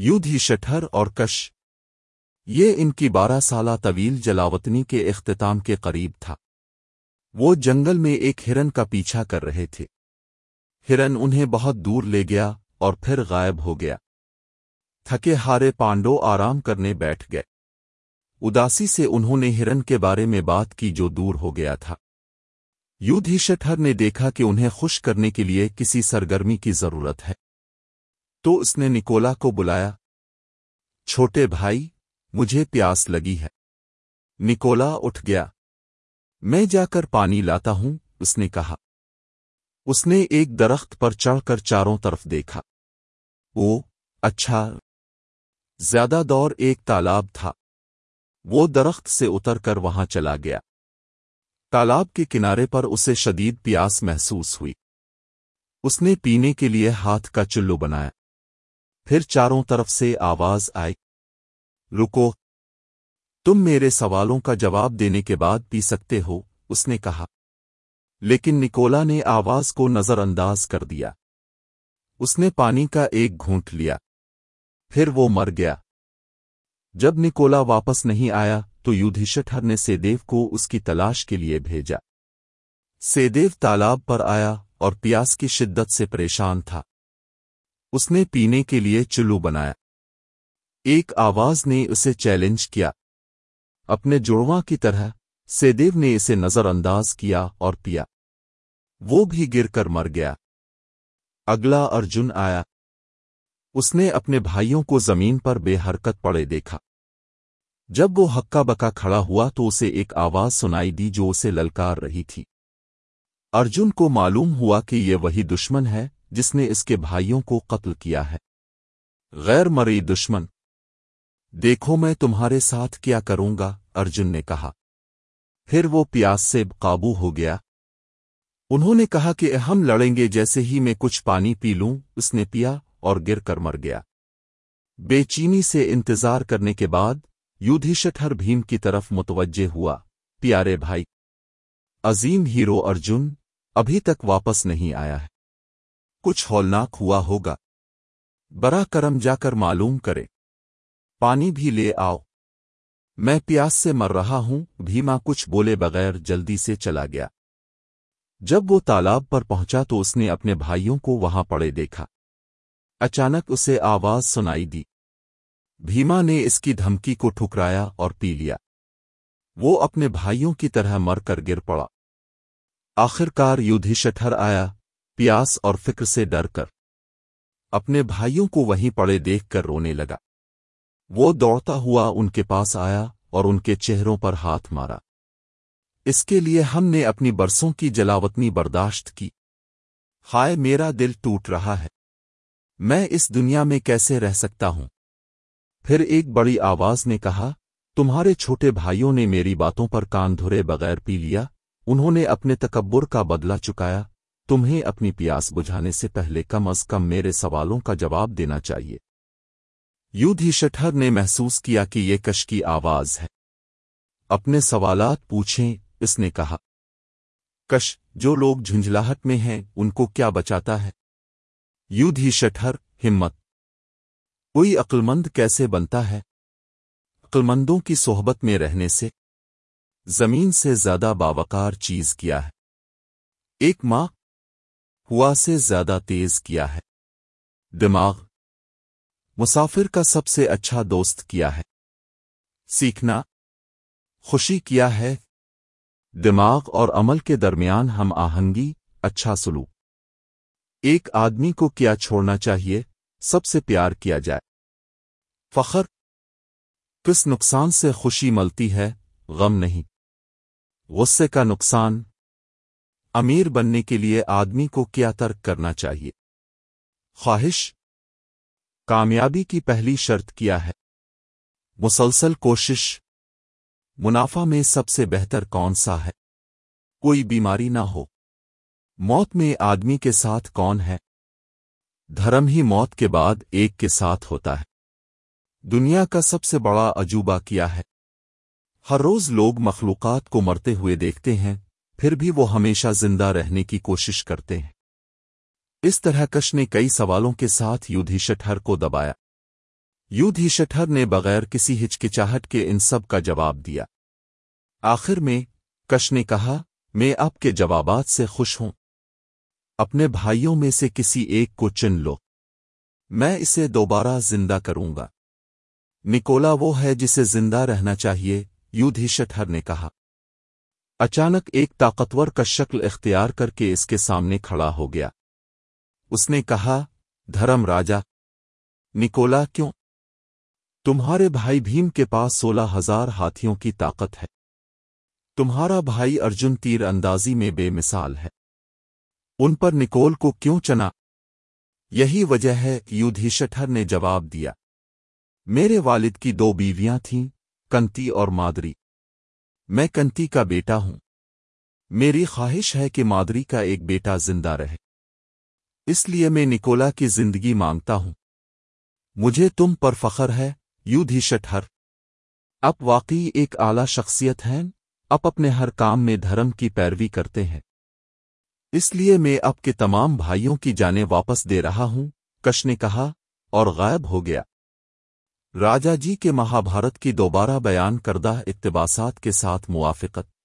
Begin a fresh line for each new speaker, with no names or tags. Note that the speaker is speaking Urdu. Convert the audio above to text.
یودھی شٹھر اور کش۔ یہ ان کی بارہ سالہ طویل جلاوطنی کے اختتام کے قریب تھا۔ وہ جنگل میں ایک ہرن کا پیچھا کر رہے تھے۔ ہرن انہیں بہت دور لے گیا اور پھر غائب ہو گیا۔ تھکے ہارے پانڈو آرام کرنے بیٹھ گئے۔ اداسی سے انہوں نے ہرن کے بارے میں بات کی جو دور ہو گیا تھا۔ یودھی شٹھر نے دیکھا کہ انہیں خوش کرنے کے لیے کسی سرگرمی کی ضرورت ہے۔ تو اس نے نکولا کو بلایا، چھوٹے بھائی، مجھے پیاس لگی ہے۔ نکولا اٹھ گیا۔ میں جا کر پانی لاتا ہوں، اس نے کہا۔ اس نے ایک درخت پر چڑھ کر چاروں طرف دیکھا۔ او اچھا۔ زیادہ دور ایک تالاب تھا۔ وہ درخت سے اتر کر وہاں چلا گیا۔ تالاب کے کنارے پر اسے شدید پیاس محسوس ہوئی۔ اس نے پینے کے لیے ہاتھ کا چلو بنایا۔ پھر چاروں طرف سے آواز آئی۔ رکو، تم میرے سوالوں کا جواب دینے کے بعد پی سکتے ہو؟ اس نے کہا۔ لیکن نکولا نے آواز کو نظر انداز کر دیا۔ اس نے پانی کا ایک گھونٹ لیا۔ پھر وہ مر گیا۔ جب نکولا واپس نہیں آیا تو یودھیشٹھر نے سیدیو کو اس کی تلاش کے لیے بھیجا۔ سیدیو تالاب پر آیا اور پیاس کی شدت سے پریشان تھا۔ اس نے پینے کے لیے چلو بنایا۔ ایک آواز نے اسے چیلنج کیا۔ اپنے جڑواں کی طرح، سیدیو نے اسے نظر انداز کیا اور پیا۔ وہ بھی گر کر مر گیا۔ اگلا ارجن آیا۔ اس نے اپنے بھائیوں کو زمین پر بے حرکت پڑے دیکھا۔ جب وہ ہکا بکا کھڑا ہوا تو اسے ایک آواز سنائی دی جو اسے للکار رہی تھی۔ ارجن کو معلوم ہوا کہ یہ وہی دشمن ہے جس نے اس کے بھائیوں کو قتل کیا ہے۔ غیر مری دشمن، دیکھو میں تمہارے ساتھ کیا کروں گا، ارجن نے کہا۔ پھر وہ پیاس سے قابو ہو گیا۔ انہوں نے کہا کہ ہم لڑیں گے جیسے ہی میں کچھ پانی پی لوں، اس نے پیا اور گر کر مر گیا۔ بے چینی سے انتظار کرنے کے بعد یودھیشٹھر بھیم کی طرف متوجہ ہوا۔ پیارے بھائی، عظیم ہیرو ارجن ابھی تک واپس نہیں آیا ہے۔ کچھ ہولناک ہوا ہوگا۔ برا کرم جا کر معلوم کرے پانی بھی لے آؤ۔ میں پیاس سے مر رہا ہوں، بھیما کچھ بولے بغیر جلدی سے چلا گیا۔ جب وہ تالاب پر پہنچا تو اس نے اپنے بھائیوں کو وہاں پڑے دیکھا۔ اچانک اسے آواز سنائی دی۔ بھیما نے اس کی دھمکی کو ٹھکرایا اور پی لیا۔ وہ اپنے بھائیوں کی طرح مر کر گر پڑا۔ آخر کار یودھی شٹھر آیا۔ پیاس اور فکر سے ڈر کر۔ اپنے بھائیوں کو وہیں پڑے دیکھ کر رونے لگا۔ وہ دوڑتا ہوا ان کے پاس آیا اور ان کے چہروں پر ہاتھ مارا۔ اس کے لیے ہم نے اپنی برسوں کی جلاوطنی برداشت کی۔ ہائے، میرا دل ٹوٹ رہا ہے۔ میں اس دنیا میں کیسے رہ سکتا ہوں؟ پھر ایک بڑی آواز نے کہا، تمہارے چھوٹے بھائیوں نے میری باتوں پر کان دھرے بغیر پی لیا۔ انہوں نے اپنے تکبر کا بدلہ چکایا۔ تمہیں اپنی پیاس بجھانے سے پہلے کم از کم میرے سوالوں کا جواب دینا چاہیے۔ یودھی شٹھر نے محسوس کیا کہ یہ کش کی آواز ہے۔ اپنے سوالات پوچھیں، اس نے کہا۔ کش، جو لوگ جھنجلاہٹ میں ہیں، ان کو کیا بچاتا ہے؟ یودھی شٹھر، ہمت۔ کوئی عقلمند کیسے بنتا ہے؟ عقلمندوں کی صحبت میں رہنے سے۔ زمین سے زیادہ باوقار چیز کیا ہے؟ ایک ماں ہوا سے زیادہ تیز کیا ہے۔ دماغ مسافر کا سب سے اچھا دوست کیا ہے۔ سیکھنا خوشی کیا ہے۔ دماغ اور عمل کے درمیان ہم آہنگی اچھا سلوک۔ ایک آدمی کو کیا چھوڑنا چاہیے؟ سب سے پیار کیا جائے۔ فخر کس نقصان سے خوشی ملتی ہے؟ غم نہیں۔ غصے کا نقصان امیر بننے کے لیے آدمی کو کیا ترک کرنا چاہیے؟ خواہش کامیابی کی پہلی شرط کیا ہے؟ مسلسل کوشش منافع میں سب سے بہتر کون سا ہے؟ کوئی بیماری نہ ہو۔ موت میں آدمی کے ساتھ کون ہے؟ دھرم ہی موت کے بعد ایک کے ساتھ ہوتا ہے۔ دنیا کا سب سے بڑا عجوبہ کیا ہے؟ ہر روز لوگ مخلوقات کو مرتے ہوئے دیکھتے ہیں۔ پھر بھی وہ ہمیشہ زندہ رہنے کی کوشش کرتے ہیں۔ اس طرح کش نے کئی سوالوں کے ساتھ یودھی شٹھر کو دبایا۔ یودھیشٹھر نے بغیر کسی ہچکچاہٹ کے ان سب کا جواب دیا۔ آخر میں کش نے کہا، میں آپ کے جوابات سے خوش ہوں۔ اپنے بھائیوں میں سے کسی ایک کو چن لو۔ میں اسے دوبارہ زندہ کروں گا۔ نکولا وہ ہے جسے زندہ رہنا چاہیے یودھیشٹھر نے کہا۔ اچانک ایک طاقتور کا شکل اختیار کر کے اس کے سامنے کھڑا ہو گیا۔ اس نے کہا، دھرم راجا، نکولا کیوں؟ تمہارے بھائی بھیم کے پاس سولہ ہزار ہاتھیوں کی طاقت ہے۔ تمہارا بھائی ارجن تیر اندازی میں بے مثال ہے۔ ان پر نکول کو کیوں چنا؟ یہی وجہ ہے، یودھیشٹھر نے جواب دیا۔ میرے والد کی دو بیویاں تھیں، کنتی اور مادری۔ میں کنتی کا بیٹا ہوں۔ میری خواہش ہے کہ مادری کا ایک بیٹا زندہ رہے۔ اس لیے میں نکولا کی زندگی مانگتا ہوں۔ مجھے تم پر فخر ہے یودھی شٹھر اب واقعی ایک اعلی شخصیت ہیں، اب اپنے ہر کام میں دھرم کی پیروی کرتے ہیں۔ اس لیے میں اب کے تمام بھائیوں کی جانیں واپس دے رہا ہوں، کش نے کہا، اور غائب ہو گیا۔ راجا جی کے مہابھارت کی دوبارہ بیان کردہ اقتباسات کے ساتھ موافقت۔